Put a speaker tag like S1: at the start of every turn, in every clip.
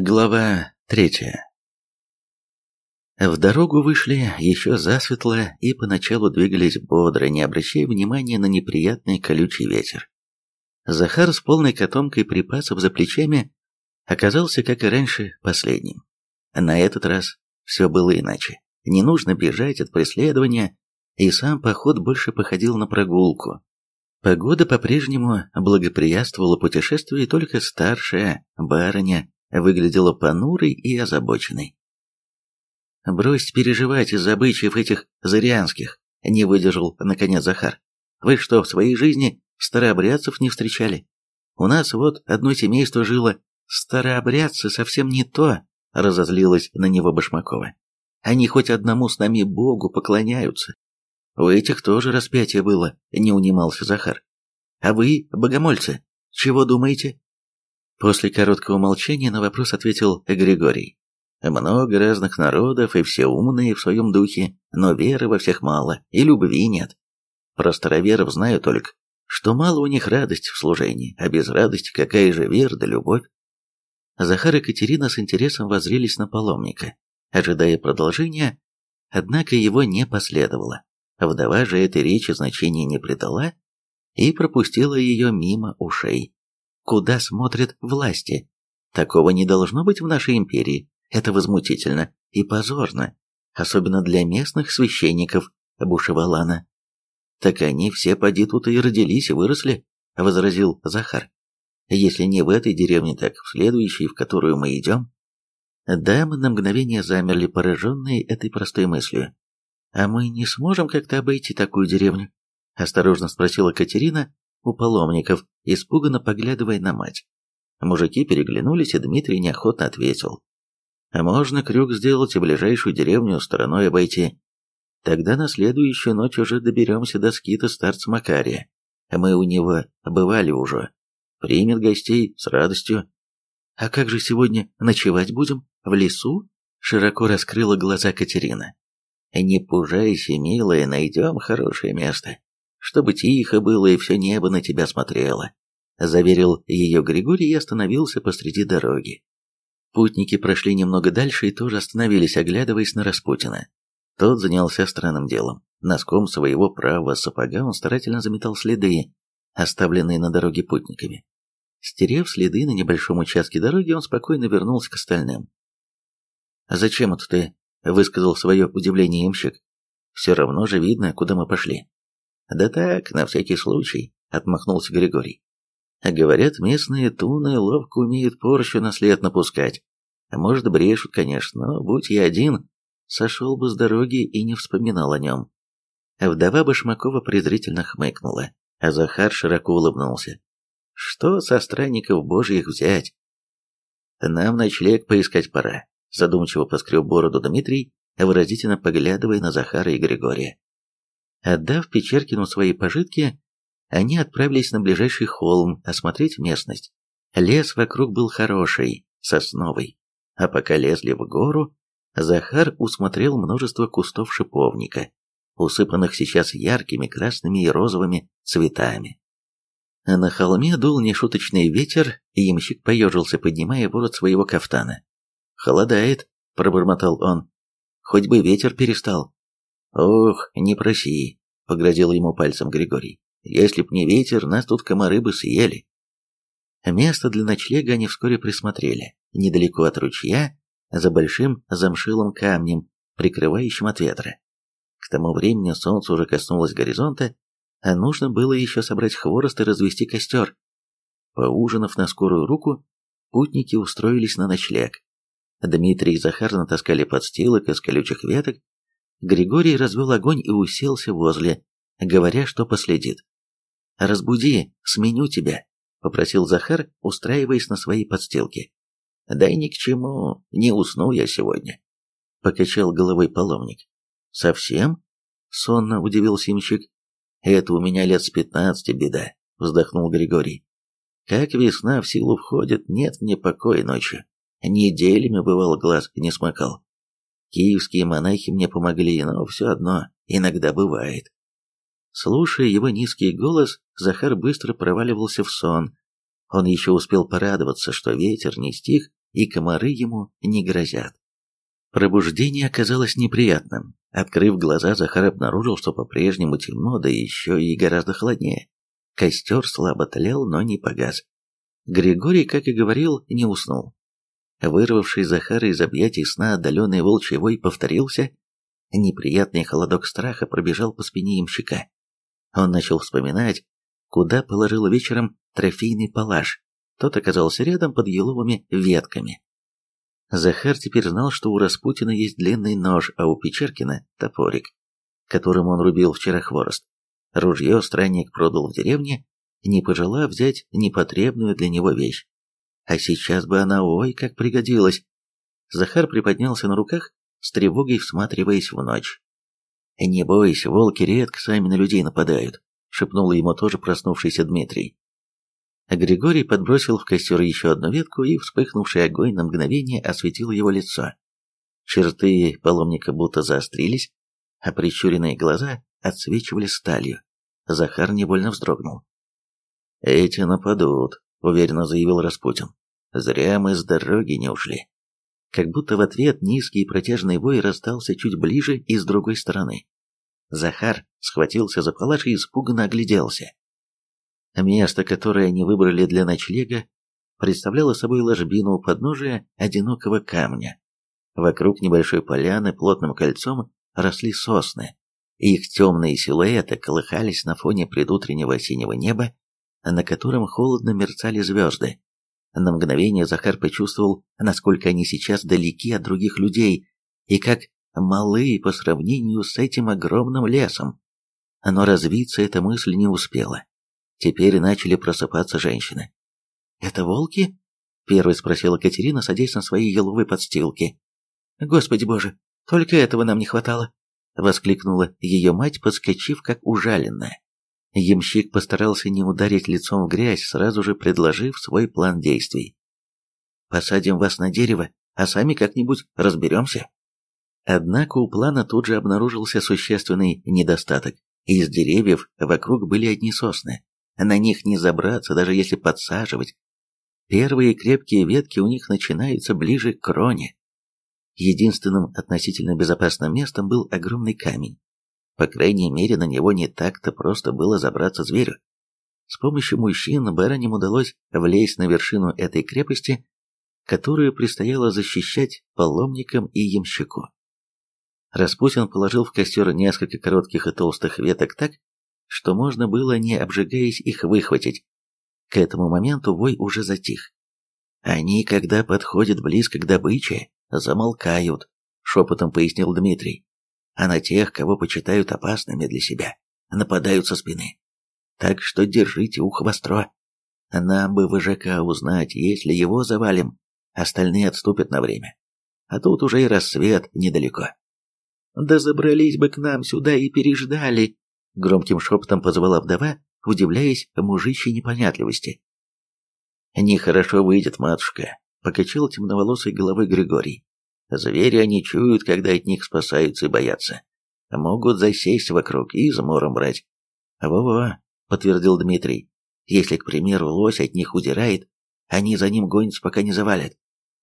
S1: Глава третья В дорогу вышли еще засветло и поначалу двигались бодро, не обращая внимания на неприятный колючий ветер. Захар с полной котомкой припасов за плечами оказался, как и раньше, последним. На этот раз все было иначе. Не нужно бежать от преследования, и сам поход больше походил на прогулку. Погода по-прежнему благоприятствовала путешествию, и только старшая барыня выглядела понурой и озабоченной. «Брось переживать из-за обычаев этих зарианских», — не выдержал, наконец, Захар. «Вы что, в своей жизни старообрядцев не встречали? У нас вот одно семейство жило. Старообрядцы совсем не то», — разозлилась на него Башмакова. «Они хоть одному с нами Богу поклоняются. У этих тоже распятие было», — не унимался Захар. «А вы, богомольцы, чего думаете?» После короткого молчания на вопрос ответил Григорий. Много разных народов, и все умные в своем духе, но веры во всех мало, и любви нет. Про староверов знаю только, что мало у них радости в служении, а без радости какая же вера да любовь. Захар и Катерина с интересом воззрелись на паломника, ожидая продолжения, однако его не последовало. Вдова же этой речи значения не придала и пропустила ее мимо ушей куда смотрят власти. Такого не должно быть в нашей империи. Это возмутительно и позорно, особенно для местных священников, бушевала она. Так они все поди тут и родились и выросли, возразил Захар. Если не в этой деревне, так в следующей, в которую мы идем. Дамы на мгновение замерли, пораженные этой простой мыслью. «А мы не сможем как-то обойти такую деревню?» – осторожно спросила Катерина, у паломников, испуганно поглядывая на мать. Мужики переглянулись, и Дмитрий неохотно ответил. «А можно крюк сделать и ближайшую деревню стороной обойти. Тогда на следующую ночь уже доберемся до скита старца Макария. Мы у него бывали уже. Примет гостей с радостью. А как же сегодня ночевать будем? В лесу?» Широко раскрыла глаза Катерина. «Не пужайся, милая, найдем хорошее место чтобы тихо было и все небо на тебя смотрело», — заверил ее Григорий и остановился посреди дороги. Путники прошли немного дальше и тоже остановились, оглядываясь на Распутина. Тот занялся странным делом. Носком своего правого сапога он старательно заметал следы, оставленные на дороге путниками. Стерев следы на небольшом участке дороги, он спокойно вернулся к остальным. «А зачем это ты?» — высказал свое удивление имщик. «Все равно же видно, куда мы пошли». «Да так, на всякий случай», — отмахнулся Григорий. «Говорят, местные туны ловко умеют порчу на след напускать. Может, брешут, конечно, но будь я один, сошел бы с дороги и не вспоминал о нем». Вдова Башмакова презрительно хмыкнула, а Захар широко улыбнулся. «Что со странников божьих взять?» «Нам ночлег поискать пора», — задумчиво поскреб бороду Дмитрий, выразительно поглядывая на Захара и Григория. Отдав Печеркину свои пожитки, они отправились на ближайший холм осмотреть местность. Лес вокруг был хороший, сосновый. А пока лезли в гору, Захар усмотрел множество кустов шиповника, усыпанных сейчас яркими красными и розовыми цветами. На холме дул нешуточный ветер, и ямщик поежился, поднимая ворот своего кафтана. «Холодает», — пробормотал он. «Хоть бы ветер перестал». «Ох, не проси», — погрозил ему пальцем Григорий. «Если б не ветер, нас тут комары бы съели». Место для ночлега они вскоре присмотрели, недалеко от ручья, за большим замшилым камнем, прикрывающим от ветра. К тому времени солнце уже коснулось горизонта, а нужно было еще собрать хворост и развести костер. Поужинав на скорую руку, путники устроились на ночлег. Дмитрий и Захар натаскали подстилок из колючих веток, Григорий развел огонь и уселся возле, говоря, что последит. «Разбуди, сменю тебя», — попросил Захар, устраиваясь на своей подстилке. «Дай ни к чему, не усну я сегодня», — покачал головой паломник. «Совсем?» — сонно удивился имщик. «Это у меня лет с пятнадцати беда», — вздохнул Григорий. «Как весна в силу входит, нет мне покоя ночью. Неделями, бывало, глаз не смыкал. Киевские монахи мне помогли, но все одно иногда бывает. Слушая его низкий голос, Захар быстро проваливался в сон. Он еще успел порадоваться, что ветер не стих, и комары ему не грозят. Пробуждение оказалось неприятным. Открыв глаза, Захар обнаружил, что по-прежнему темно, да еще и гораздо холоднее. Костер слабо тлел, но не погас. Григорий, как и говорил, не уснул. Вырвавший Захара из объятий сна отдаленный волчий вой повторился, неприятный холодок страха пробежал по спине ямщика. Он начал вспоминать, куда положил вечером трофейный палаш. Тот оказался рядом под еловыми ветками. Захар теперь знал, что у Распутина есть длинный нож, а у Печеркина — топорик, которым он рубил вчера хворост. Ружье странник продал в деревне, не пожелав взять непотребную для него вещь. А сейчас бы она, ой, как пригодилась. Захар приподнялся на руках, с тревогой всматриваясь в ночь. «Не бойся, волки редко сами на людей нападают», — шепнул ему тоже проснувшийся Дмитрий. Григорий подбросил в костер еще одну ветку, и вспыхнувший огонь на мгновение осветил его лицо. Черты паломника будто заострились, а прищуренные глаза отсвечивали сталью. Захар невольно вздрогнул. «Эти нападут», — уверенно заявил Распутин. «Зря мы с дороги не ушли». Как будто в ответ низкий протяжный вой раздался чуть ближе и с другой стороны. Захар схватился за палаш и испуганно огляделся. Место, которое они выбрали для ночлега, представляло собой ложбину у подножия одинокого камня. Вокруг небольшой поляны плотным кольцом росли сосны. Их темные силуэты колыхались на фоне предутреннего синего неба, на котором холодно мерцали звезды. На мгновение Захар почувствовал, насколько они сейчас далеки от других людей, и как малы по сравнению с этим огромным лесом. Но развиться эта мысль не успела. Теперь начали просыпаться женщины. «Это волки?» — первой спросила Катерина, садясь на свои еловые подстилки. «Господи боже, только этого нам не хватало!» — воскликнула ее мать, подскочив как ужаленная. Ямщик постарался не ударить лицом в грязь, сразу же предложив свой план действий. «Посадим вас на дерево, а сами как-нибудь разберемся». Однако у плана тут же обнаружился существенный недостаток. Из деревьев вокруг были одни сосны. На них не забраться, даже если подсаживать. Первые крепкие ветки у них начинаются ближе к кроне. Единственным относительно безопасным местом был огромный камень. По крайней мере, на него не так-то просто было забраться зверю. С помощью мужчин бароням удалось влезть на вершину этой крепости, которую предстояло защищать паломникам и ямщику. Распутин положил в костер несколько коротких и толстых веток так, что можно было, не обжигаясь, их выхватить. К этому моменту вой уже затих. Они, когда подходят близко к добыче, замолкают, шепотом пояснил Дмитрий. А на тех, кого почитают опасными для себя, нападают со спины. Так что держите ухо востро. Нам бы ВЖК узнать, если его завалим, остальные отступят на время. А тут уже и рассвет недалеко. Да забрались бы к нам сюда и переждали, Громким шепотом позвала вдова, удивляясь мужичьей непонятливости. «Нехорошо выйдет, матушка», — покачал темноволосой головой Григорий. «Звери они чуют, когда от них спасаются и боятся. Могут засесть вокруг и измором брать». «Во-во», — подтвердил Дмитрий. «Если, к примеру, лось от них удирает, они за ним гонятся, пока не завалят.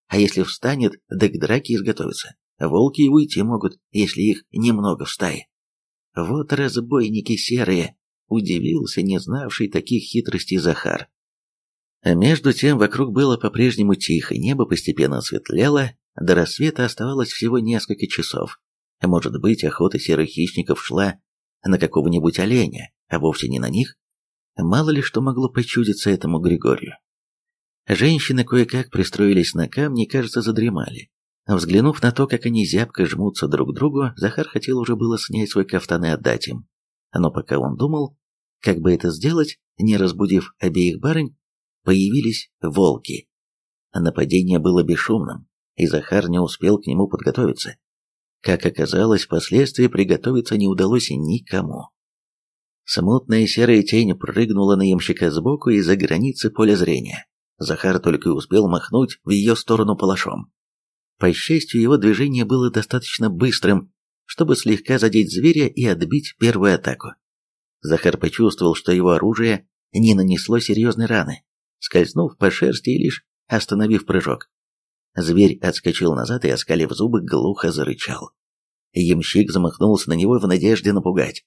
S1: А если встанет, да к драке изготовятся. Волки и уйти могут, если их немного в стае». Вот разбойники серые, удивился не знавший таких хитростей Захар. А между тем вокруг было по-прежнему тихо, небо постепенно светлело, до рассвета оставалось всего несколько часов. Может быть, охота серых хищников шла на какого-нибудь оленя, а вовсе не на них? Мало ли что могло почудиться этому Григорию. Женщины кое-как пристроились на камни кажется, задремали. Взглянув на то, как они зябко жмутся друг к другу, Захар хотел уже было снять свой кафтан и отдать им. Но пока он думал, как бы это сделать, не разбудив обеих барынь, появились волки. Нападение было бесшумным, и Захар не успел к нему подготовиться. Как оказалось, впоследствии приготовиться не удалось никому. Смутная серая тень прыгнула на ямщика сбоку из-за границы поля зрения. Захар только и успел махнуть в ее сторону палашом. По счастью, его движение было достаточно быстрым, чтобы слегка задеть зверя и отбить первую атаку. Захар почувствовал, что его оружие не нанесло серьезной раны, скользнув по шерсти и лишь остановив прыжок. Зверь отскочил назад и, оскалив зубы, глухо зарычал. Ямщик замахнулся на него в надежде напугать.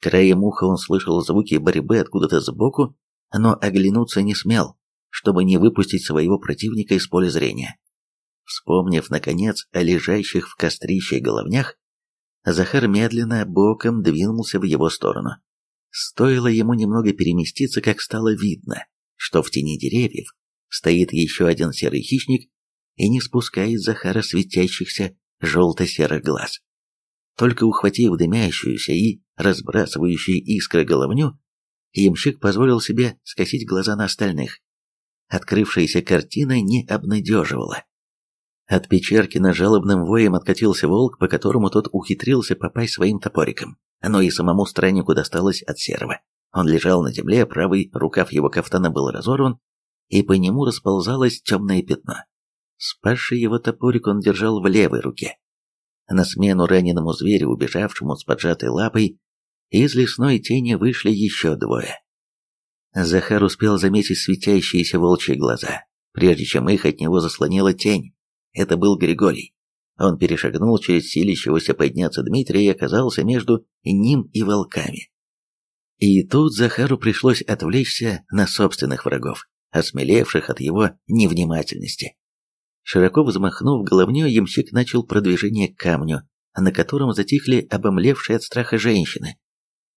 S1: Краем уха он слышал звуки борьбы откуда-то сбоку, но оглянуться не смел, чтобы не выпустить своего противника из поля зрения. Вспомнив, наконец, о лежащих в кострище головнях, Захар медленно боком двинулся в его сторону. Стоило ему немного переместиться, как стало видно, что в тени деревьев стоит еще один серый хищник и не спускает Захара светящихся желто-серых глаз. Только ухватив дымящуюся и разбрасывающую искры головню, ямщик позволил себе скосить глаза на остальных. Открывшаяся картина не обнадеживала. От Печеркина жалобным воем откатился волк, по которому тот ухитрился попасть своим топориком. Но и самому страннику досталось от серого. Он лежал на земле, правый рукав его кафтана был разорван, и по нему расползалось темное пятно. Спасший его топорик он держал в левой руке. На смену раненому зверю, убежавшему с поджатой лапой, из лесной тени вышли еще двое. Захар успел заметить светящиеся волчьи глаза, прежде чем их от него заслонила тень. Это был Григорий. Он перешагнул через силящегося подняться Дмитрия и оказался между ним и волками. И тут Захару пришлось отвлечься на собственных врагов, осмелевших от его невнимательности. Широко взмахнув головней, ямщик начал продвижение к камню, на котором затихли обомлевшие от страха женщины.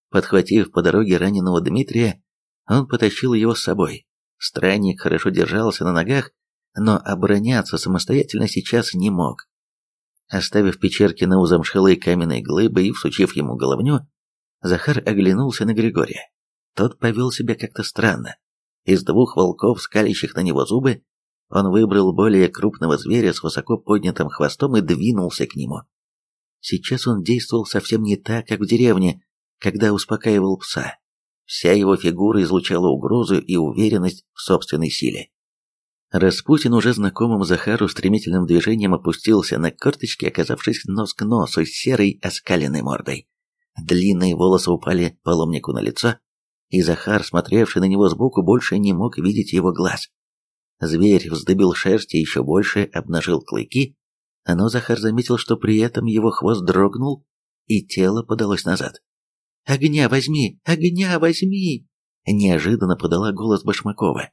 S1: Подхватив по дороге раненого Дмитрия, он потащил его с собой. Странник хорошо держался на ногах, но обороняться самостоятельно сейчас не мог. Оставив Печеркина у замшелой каменной глыбы и всучив ему головню, Захар оглянулся на Григория. Тот повел себя как-то странно. Из двух волков, скалящих на него зубы, он выбрал более крупного зверя с высоко поднятым хвостом и двинулся к нему. Сейчас он действовал совсем не так, как в деревне, когда успокаивал пса. Вся его фигура излучала угрозу и уверенность в собственной силе. Распутин уже знакомым Захару стремительным движением опустился на корточки, оказавшись нос к носу с серой оскаленной мордой. Длинные волосы упали паломнику на лицо, и Захар, смотревший на него сбоку, больше не мог видеть его глаз. Зверь вздыбил шерсть и еще больше обнажил клыки, но Захар заметил, что при этом его хвост дрогнул, и тело подалось назад. «Огня возьми! Огня возьми!» Неожиданно подала голос Башмакова.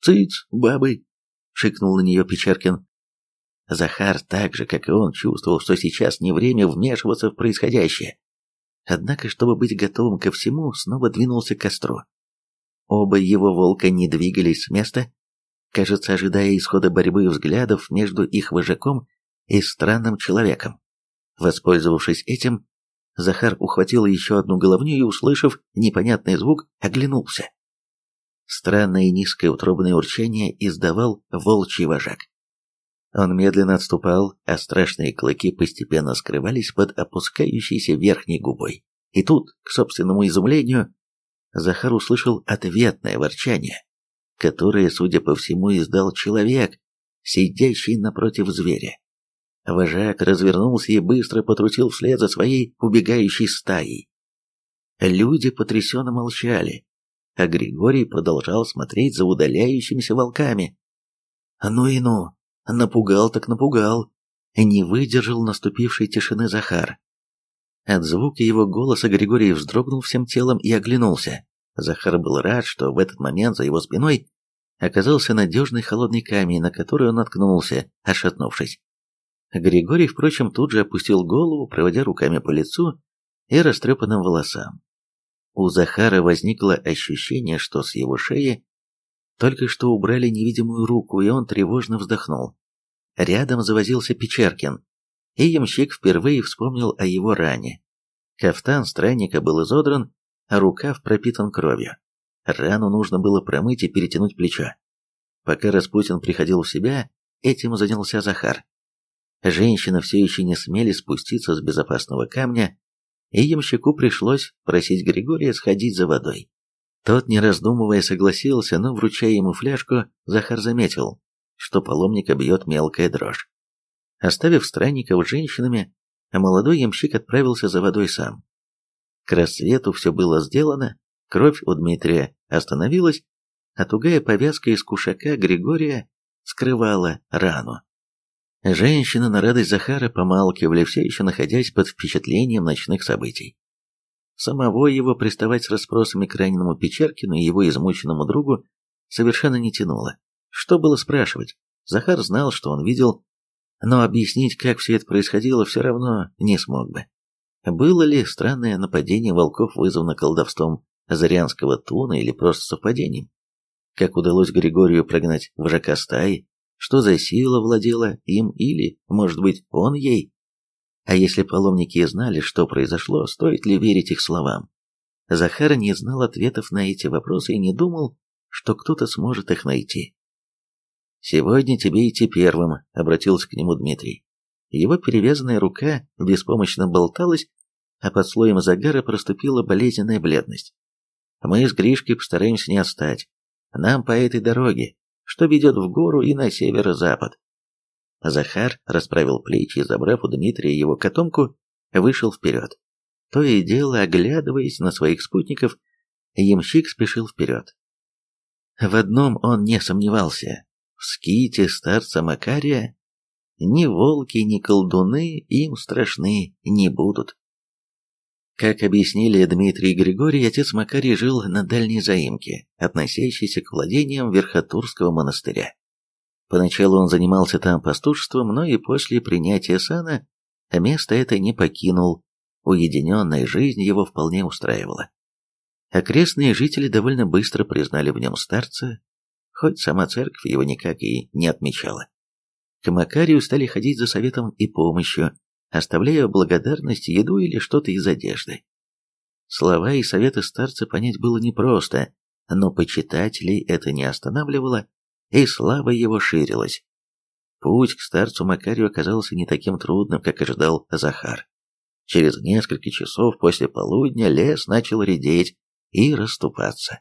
S1: «Цыц, бабы!» шикнул на нее Печеркин. Захар, так же, как и он, чувствовал, что сейчас не время вмешиваться в происходящее. Однако, чтобы быть готовым ко всему, снова двинулся к костру. Оба его волка не двигались с места, кажется, ожидая исхода борьбы взглядов между их вожаком и странным человеком. Воспользовавшись этим, Захар ухватил еще одну головню и, услышав непонятный звук, оглянулся. Странное низкое утробное урчание издавал волчий вожак. Он медленно отступал, а страшные клыки постепенно скрывались под опускающейся верхней губой. И тут, к собственному изумлению, Захар услышал ответное ворчание, которое, судя по всему, издал человек, сидящий напротив зверя. Вожак развернулся и быстро потрусил вслед за своей убегающей стаей. Люди потрясенно молчали, а Григорий продолжал смотреть за удаляющимися волками. «Ну и ну! Напугал так напугал!» Не выдержал наступившей тишины Захар. От звука его голоса Григорий вздрогнул всем телом и оглянулся. Захар был рад, что в этот момент за его спиной оказался надежный холодный камень, на который он наткнулся, отшатнувшись. Григорий, впрочем, тут же опустил голову, проводя руками по лицу и растрепанным волосам. У Захара возникло ощущение, что с его шеи только что убрали невидимую руку, и он тревожно вздохнул. Рядом завозился Печеркин, и ямщик впервые вспомнил о его ране. Кафтан странника был изодран, а рукав пропитан кровью. Рану нужно было промыть и перетянуть плечо. Пока Распутин приходил в себя, этим занялся Захар. Женщины все еще не смели спуститься с безопасного камня, и ямщику пришлось просить Григория сходить за водой. Тот, не раздумывая, согласился, но, вручая ему фляжку, Захар заметил, что паломника бьет мелкая дрожь. Оставив странников женщинами, молодой ямщик отправился за водой сам. К рассвету все было сделано, кровь у Дмитрия остановилась, а тугая повязка из кушака Григория скрывала рану. Женщины на радость Захара помалкивали, все еще находясь под впечатлением ночных событий. Самого его приставать с расспросами к раненому Печеркину и его измученному другу совершенно не тянуло. Что было спрашивать? Захар знал, что он видел, но объяснить, как все это происходило, все равно не смог бы. Было ли странное нападение волков вызвано колдовством Зарянского туна или просто совпадением? Как удалось Григорию прогнать вожака стаи? Что за сила владела им или, может быть, он ей? А если паломники знали, что произошло, стоит ли верить их словам? Захар не знал ответов на эти вопросы и не думал, что кто-то сможет их найти. «Сегодня тебе идти первым», — обратился к нему Дмитрий. Его перевязанная рука беспомощно болталась, а под слоем загара проступила болезненная бледность. «Мы с Гришкой постараемся не отстать. Нам по этой дороге, что ведет в гору и на северо-запад». Захар расправил плечи и, забрав у Дмитрия его котомку, вышел вперед. То и дело, оглядываясь на своих спутников, ямщик спешил вперед. В одном он не сомневался. В ските старца Макария ни волки, ни колдуны им страшны не будут. Как объяснили Дмитрий и Григорий, отец Макарий жил на дальней заимке, относящейся к владениям Верхотурского монастыря. Поначалу он занимался там пастушеством, но и после принятия сана место это не покинул, уединенная жизнь его вполне устраивала. Окрестные жители довольно быстро признали в нем старца, хоть сама церковь его никак и не отмечала. К Макарию стали ходить за советом и помощью, оставляя благодарность, еду или что-то из одежды. Слова и советы старца понять было непросто, но почитателей это не останавливало, и слава его ширилась. Путь к старцу Макарию оказался не таким трудным, как ожидал Захар. Через несколько часов после полудня лес начал редеть и расступаться.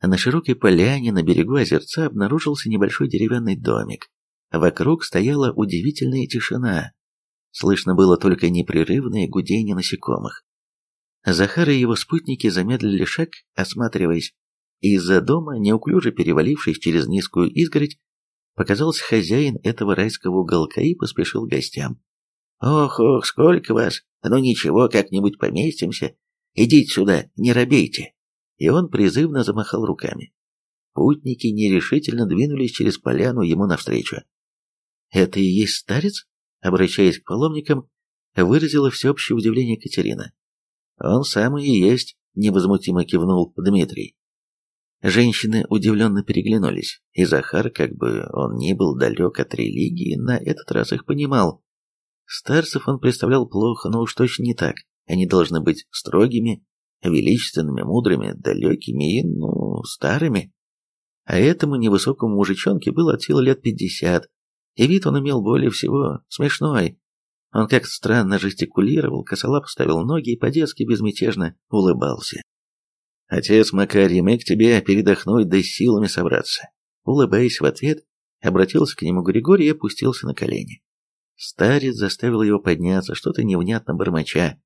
S1: На широкой поляне на берегу озерца обнаружился небольшой деревянный домик. Вокруг стояла удивительная тишина. Слышно было только непрерывное гудение насекомых. Захар и его спутники замедлили шаг, осматриваясь. Из-за дома, неуклюже перевалившись через низкую изгородь, показался хозяин этого райского уголка и поспешил к гостям. «Ох, ох, сколько вас! Ну ничего, как-нибудь поместимся. Идите сюда, не робейте!» И он призывно замахал руками. Путники нерешительно двинулись через поляну ему навстречу. «Это и есть старец?» Обращаясь к паломникам, выразила всеобщее удивление Катерина. «Он самый и есть», — невозмутимо кивнул Дмитрий. Женщины удивленно переглянулись, и Захар, как бы он ни был далек от религии, на этот раз их понимал. Старцев он представлял плохо, но уж точно не так. Они должны быть строгими, величественными, мудрыми, далекими и, ну, старыми. А этому невысокому мужичонке было от силы лет пятьдесят, и вид он имел более всего смешной. Он как-то странно жестикулировал, косолап ставил ноги и по-детски безмятежно улыбался. «Отец Макарий, мы к тебе передохнуть да силами собраться». Улыбаясь в ответ, обратился к нему Григорий и опустился на колени. Старец заставил его подняться, что-то невнятно бормоча.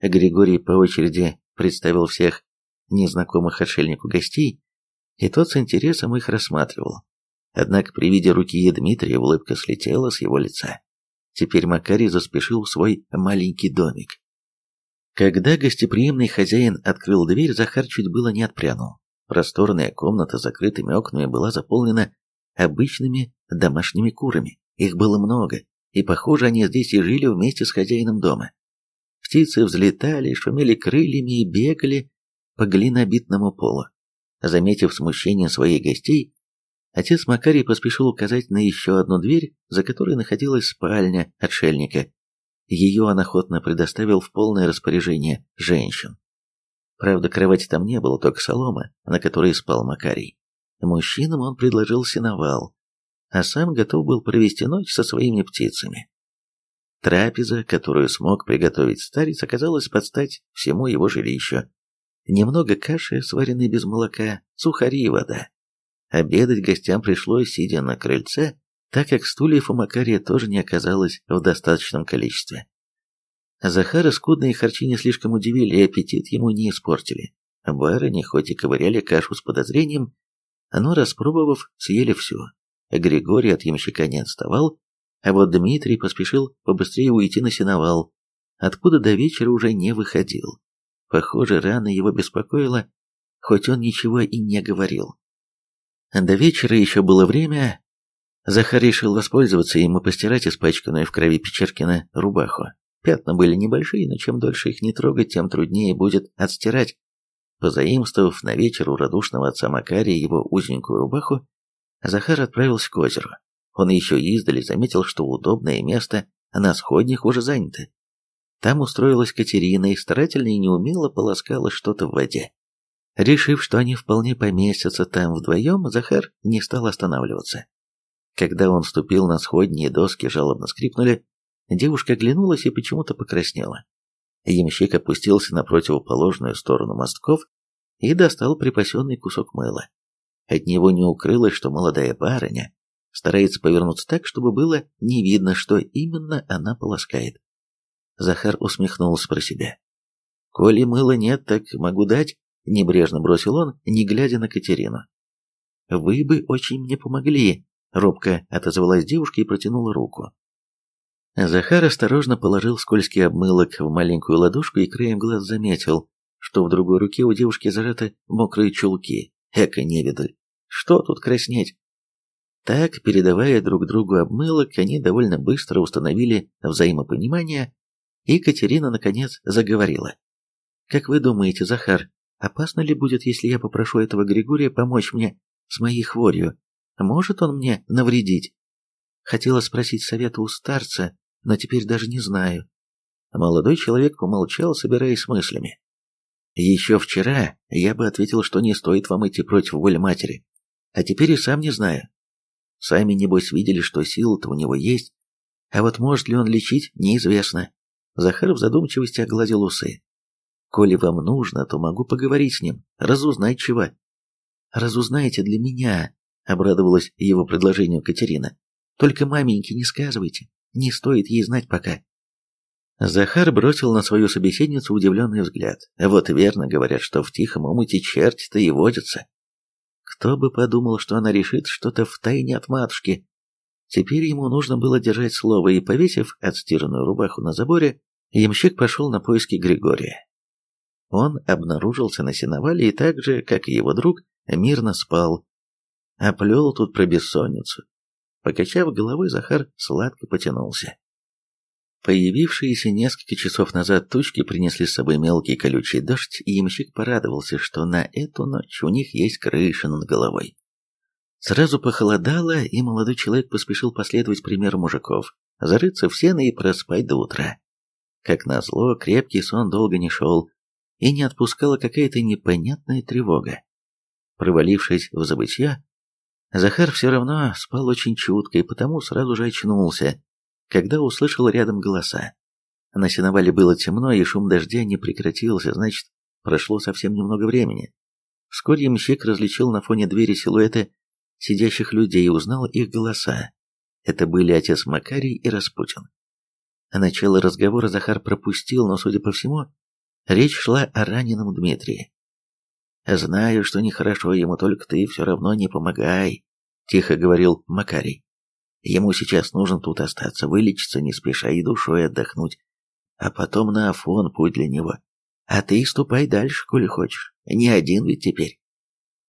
S1: Григорий по очереди представил всех незнакомых отшельнику гостей, и тот с интересом их рассматривал. Однако при виде руки Дмитрия улыбка слетела с его лица. Теперь Макарий заспешил в свой маленький домик. Когда гостеприимный хозяин открыл дверь, Захар чуть было не отпрянул. Просторная комната с закрытыми окнами была заполнена обычными домашними курами. Их было много, и, похоже, они здесь и жили вместе с хозяином дома. Птицы взлетали, шумели крыльями и бегали по глинобитному полу. Заметив смущение своих гостей, отец Макарий поспешил указать на еще одну дверь, за которой находилась спальня отшельника. Ее он охотно предоставил в полное распоряжение женщин. Правда, кровати там не было, только солома, на которой спал Макарий. Мужчинам он предложил сеновал, а сам готов был провести ночь со своими птицами. Трапеза, которую смог приготовить старец, оказалась под стать всему его жилищу. Немного каши, сваренной без молока, сухари и вода. Обедать гостям пришлось, сидя на крыльце, так как стульев у Макария тоже не оказалось в достаточном количестве. Захара скудные харчи не слишком удивили и аппетит ему не испортили. Барыни хоть и ковыряли кашу с подозрением, но, распробовав, съели всю. Григорий от ямщика не отставал, А вот Дмитрий поспешил побыстрее уйти на сеновал, откуда до вечера уже не выходил. Похоже, рана его беспокоила, хоть он ничего и не говорил. До вечера еще было время. Захар решил воспользоваться им и постирать испачканную в крови Печеркина рубаху. Пятна были небольшие, но чем дольше их не трогать, тем труднее будет отстирать. Позаимствовав на вечер у радушного отца Макария его узенькую рубаху, Захар отправился к озеру. Он еще издали заметил, что удобное место на сходнях уже занято. Там устроилась Катерина и старательно и неумело полоскала что-то в воде. Решив, что они вполне поместятся там вдвоем, Захар не стал останавливаться. Когда он ступил на сходни доски жалобно скрипнули, девушка оглянулась и почему-то покраснела. Ямщик опустился на противоположную сторону мостков и достал припасенный кусок мыла. От него не укрылось, что молодая барыня старается повернуться так, чтобы было не видно, что именно она полоскает. Захар усмехнулся про себя. «Коли мыла нет, так могу дать», — небрежно бросил он, не глядя на Катерину. «Вы бы очень мне помогли», — робко отозвалась девушка и протянула руку. Захар осторожно положил скользкий обмылок в маленькую ладошку и краем глаз заметил, что в другой руке у девушки зажаты мокрые чулки. Эка невидаль. Что тут краснеть? Так, передавая друг другу обмылок, они довольно быстро установили взаимопонимание, и Катерина, наконец, заговорила. «Как вы думаете, Захар, опасно ли будет, если я попрошу этого Григория помочь мне с моей хворью? Может он мне навредить?» Хотела спросить совета у старца, но теперь даже не знаю. Молодой человек помолчал, собираясь с мыслями. Еще вчера я бы ответил, что не стоит вам идти против воли матери. А теперь и сам не знаю. Сами, небось, видели, что сила-то у него есть. А вот может ли он лечить, неизвестно. Захар в задумчивости огладил усы. Коли вам нужно, то могу поговорить с ним, разузнать чего. Разузнайте для меня, обрадовалась его предложению Катерина. Только маменьке не сказывайте. Не стоит ей знать пока. Захар бросил на свою собеседницу удивленный взгляд. Вот верно говорят, что в тихом омуте черти-то и водятся. Кто бы подумал, что она решит что-то в тайне от матушки. Теперь ему нужно было держать слово, и, повесив отстиранную рубаху на заборе, ямщик пошел на поиски Григория. Он обнаружился на сеновале и так же, как и его друг, мирно спал. Оплел тут про бессонницу, Покачав головой, Захар сладко потянулся. Появившиеся несколько часов назад тучки принесли с собой мелкий колючий дождь, и ямщик порадовался, что на эту ночь у них есть крыша над головой. Сразу похолодало, и молодой человек поспешил последовать примеру мужиков, зарыться в сено и проспать до утра. Как назло, крепкий сон долго не шел, и не отпускала какая-то непонятная тревога. Провалившись в забытье, Захар все равно спал очень чутко и потому сразу же очнулся, когда услышал рядом голоса. На сеновале было темно, и шум дождя не прекратился, значит, прошло совсем немного времени. Вскоре ямщик различил на фоне двери силуэты сидящих людей и узнал их голоса. Это были отец Макарий и Распутин. Начало разговора Захар пропустил, но, судя по всему, речь шла о раненом Дмитрии. «Знаю, что нехорошо ему, только ты все равно не помогай», — тихо говорил Макарий. «Ему сейчас нужно тут остаться, вылечиться не спеша и душой отдохнуть, а потом на Афон путь для него. А ты ступай дальше, коли хочешь, не один ведь теперь».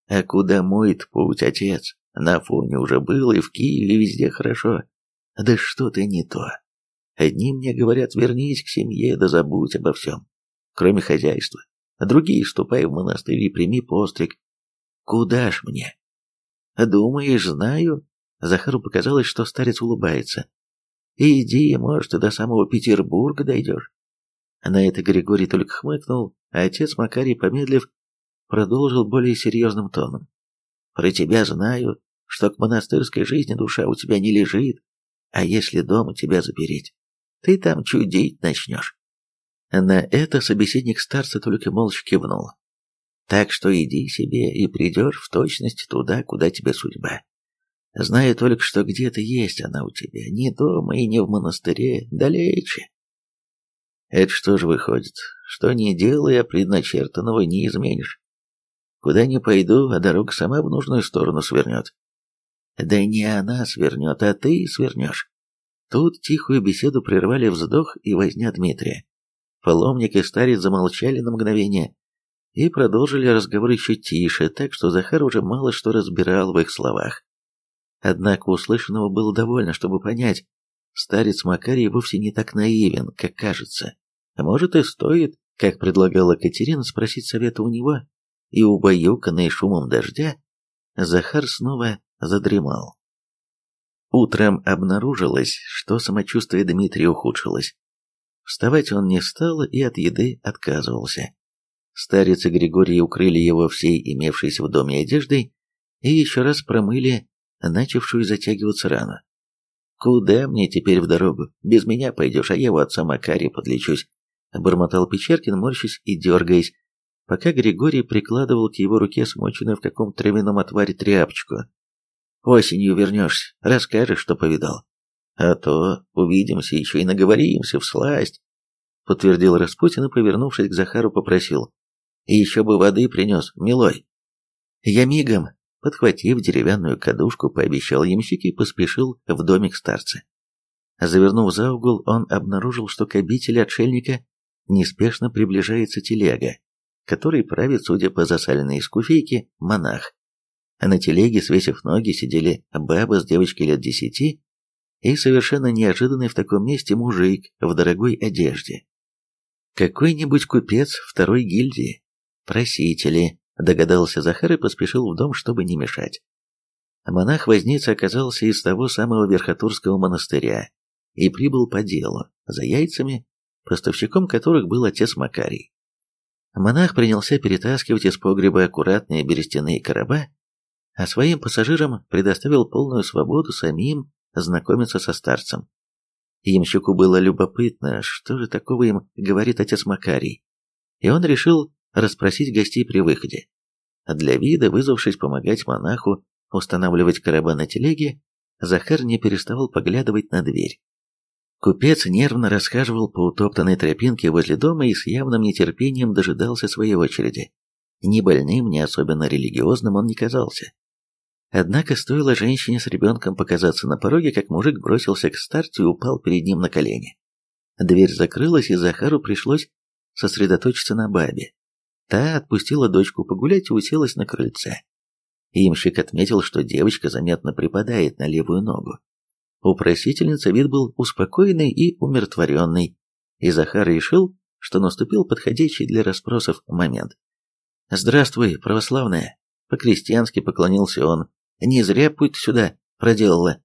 S1: «А куда мой путь, отец? На Афоне уже был, и в Киеве везде хорошо. Да что ты не то. Одни мне говорят, вернись к семье, да забудь обо всем, кроме хозяйства а другие ступай в монастырь и прими постриг. Куда ж мне? Думаешь, знаю? Захару показалось, что старец улыбается. Иди, может, ты до самого Петербурга дойдешь. На это Григорий только хмыкнул, а отец Макарий, помедлив, продолжил более серьезным тоном. Про тебя знаю, что к монастырской жизни душа у тебя не лежит, а если дома тебя запереть, ты там чудить начнешь. На это собеседник старца только молча кивнул. Так что иди себе и придешь в точности туда, куда тебе судьба. Знаю только, что где-то есть она у тебя, не дома и не в монастыре, далече. Это что же выходит, что не делая предначертанного не изменишь? Куда не пойду, а дорога сама в нужную сторону свернет. Да не она свернет, а ты свернешь. Тут тихую беседу прервали вздох и возня Дмитрия. Паломник и старец замолчали на мгновение и продолжили разговор еще тише, так что Захар уже мало что разбирал в их словах. Однако услышанного было довольно, чтобы понять, старец Макарий вовсе не так наивен, как кажется. А может и стоит, как предлагала Катерина, спросить совета у него, и убаюканный шумом дождя, Захар снова задремал. Утром обнаружилось, что самочувствие Дмитрия ухудшилось. Вставать он не стал и от еды отказывался. Старец и Григорий укрыли его всей имевшейся в доме одеждой и еще раз промыли начавшую затягиваться рану. «Куда мне теперь в дорогу? Без меня пойдешь, а я у отца Макария подлечусь», — бормотал Печеркин, морщась и дергаясь, пока Григорий прикладывал к его руке смоченную в каком-то травяном отваре тряпочку. «Осенью вернешься, расскажешь, что повидал. А то увидимся еще и наговоримся в сласть», — подтвердил Распутин и, повернувшись к Захару, попросил. «Еще бы воды принес, милой». «Я мигом», Подхватив деревянную кадушку, пообещал ямщик и поспешил в домик старца. Завернув за угол, он обнаружил, что к обители отшельника неспешно приближается телега, которой правит, судя по засаленной скуфейке, монах. А на телеге, свесив ноги, сидели баба с девочкой лет десяти и совершенно неожиданный в таком месте мужик в дорогой одежде. Какой-нибудь купец второй гильдии, просители, Догадался Захар и поспешил в дом, чтобы не мешать. Монах-возница оказался из того самого Верхотурского монастыря и прибыл по делу, за яйцами, поставщиком которых был отец Макарий. Монах принялся перетаскивать из погреба аккуратные берестяные короба, а своим пассажирам предоставил полную свободу самим знакомиться со старцем. Ямщику было любопытно, что же такого им говорит отец Макарий, и он решил расспросить гостей при выходе. Для вида, вызвавшись помогать монаху устанавливать короба на телеге, Захар не переставал поглядывать на дверь. Купец нервно расхаживал по утоптанной тропинке возле дома и с явным нетерпением дожидался своей очереди. Ни больным, ни особенно религиозным он не казался. Однако стоило женщине с ребенком показаться на пороге, как мужик бросился к старцу и упал перед ним на колени. Дверь закрылась, и Захару пришлось сосредоточиться на бабе. Та отпустила дочку погулять и уселась на крыльце. Имщик отметил, что девочка заметно припадает на левую ногу. У просительницы вид был успокоенный и умиротворенный, и Захар решил, что наступил подходящий для расспросов момент. «Здравствуй, православная!» — по-крестьянски поклонился он. «Не зря путь сюда проделала».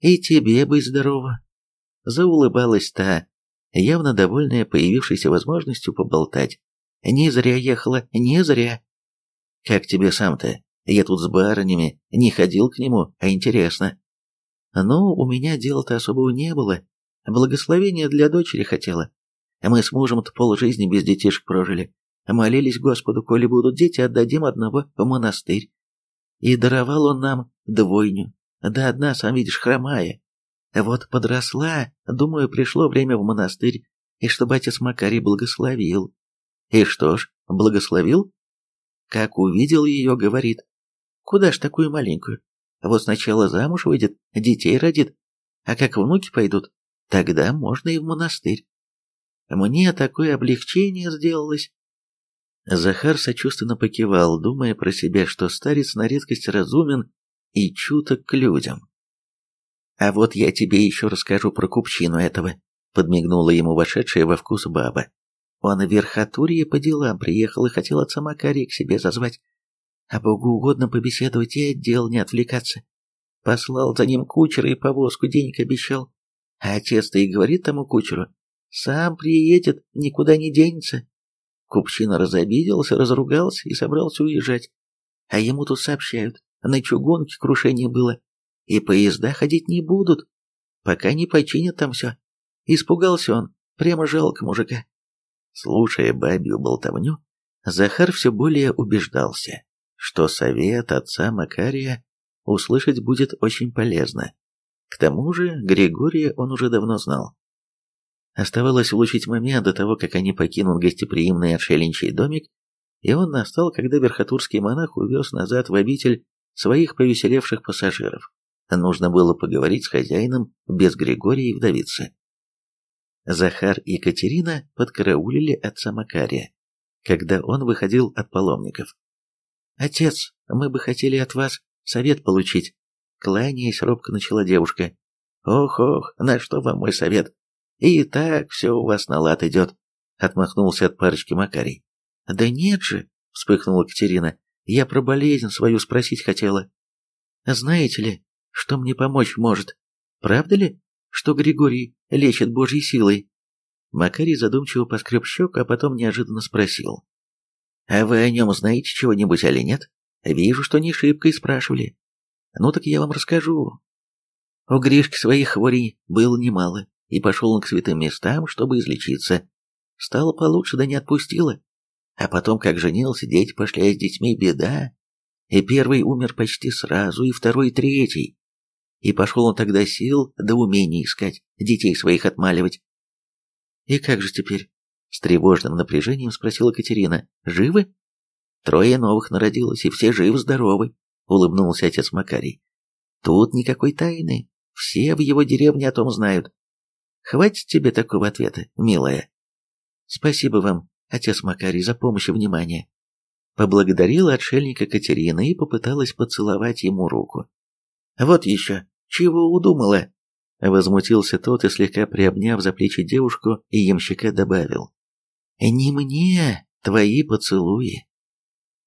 S1: «И тебе быть здорово!» Заулыбалась та, явно довольная появившейся возможностью поболтать. Не зря ехала, не зря. Как тебе сам-то? Я тут с барынями, не ходил к нему, а интересно. Ну, у меня дела-то особого не было. Благословение для дочери хотела. Мы с мужем-то полжизни без детишек прожили. Молились Господу, коли будут дети, отдадим одного в монастырь. И даровал он нам двойню. Да одна, сам видишь, хромая. Вот подросла, думаю, пришло время в монастырь, и чтобы отец Макарий благословил. И что ж, благословил? Как увидел ее, говорит. Куда ж такую маленькую? Вот сначала замуж выйдет, детей родит, а как внуки пойдут, тогда можно и в монастырь. Мне такое облегчение сделалось. Захар сочувственно покивал, думая про себя, что старец на редкость разумен и чуток к людям. «А вот я тебе еще расскажу про купчину этого», — подмигнула ему вошедшая во вкус баба. Он в Верхотурье по делам приехал и хотел отца Макария к себе зазвать. А Богу угодно побеседовать и от дел не отвлекаться. Послал за ним кучера и повозку, денег обещал. А отец-то и говорит тому кучеру, сам приедет, никуда не денется. Купчина разобиделся, разругался и собрался уезжать. А ему тут сообщают, на чугунке крушение было, и поезда ходить не будут, пока не починят там все. Испугался он, прямо жалко мужика. Слушая бабью болтовню, Захар все более убеждался, что совет отца Макария услышать будет очень полезно. К тому же Григория он уже давно знал. Оставалось улучшить момент до того, как они покинут гостеприимный отшельничий домик, и он настал, когда верхотурский монах увез назад в обитель своих повеселевших пассажиров. Нужно было поговорить с хозяином без Григория и вдовицы. Захар и Катерина подкараулили отца Макария, когда он выходил от паломников. «Отец, мы бы хотели от вас совет получить», кланяясь, робко начала девушка. «Ох-ох, на что вам мой совет? И так все у вас на лад идет», — отмахнулся от парочки Макарий. «Да нет же», — вспыхнула Катерина, — «я про болезнь свою спросить хотела. Знаете ли, что мне помочь может? Правда ли, что Григорий лечит Божьей силой?» Макарий задумчиво поскреб щеку, а потом неожиданно спросил. «А вы о нем знаете чего-нибудь или нет? Вижу, что не шибко и спрашивали. Ну так я вам расскажу. У Гришки своих хворей было немало, и пошел он к святым местам, чтобы излечиться. Стало получше, да не отпустило. А потом, как женился, дети пошли, а с детьми беда. И первый умер почти сразу, и второй, и третий. И пошел он тогда сил да умения искать, детей своих отмаливать. «И как же теперь?» — с тревожным напряжением спросила Катерина. «Живы?» «Трое новых народилось, и все живы-здоровы», — улыбнулся отец Макарий. «Тут никакой тайны, все в его деревне о том знают. Хватит тебе такого ответа, милая?» «Спасибо вам, отец Макарий, за помощь и внимание». Поблагодарила отшельника Катерина и попыталась поцеловать ему руку. «Вот еще, чего удумала?» Возмутился тот и, слегка приобняв за плечи девушку, и ямщика добавил. «Не мне твои поцелуи».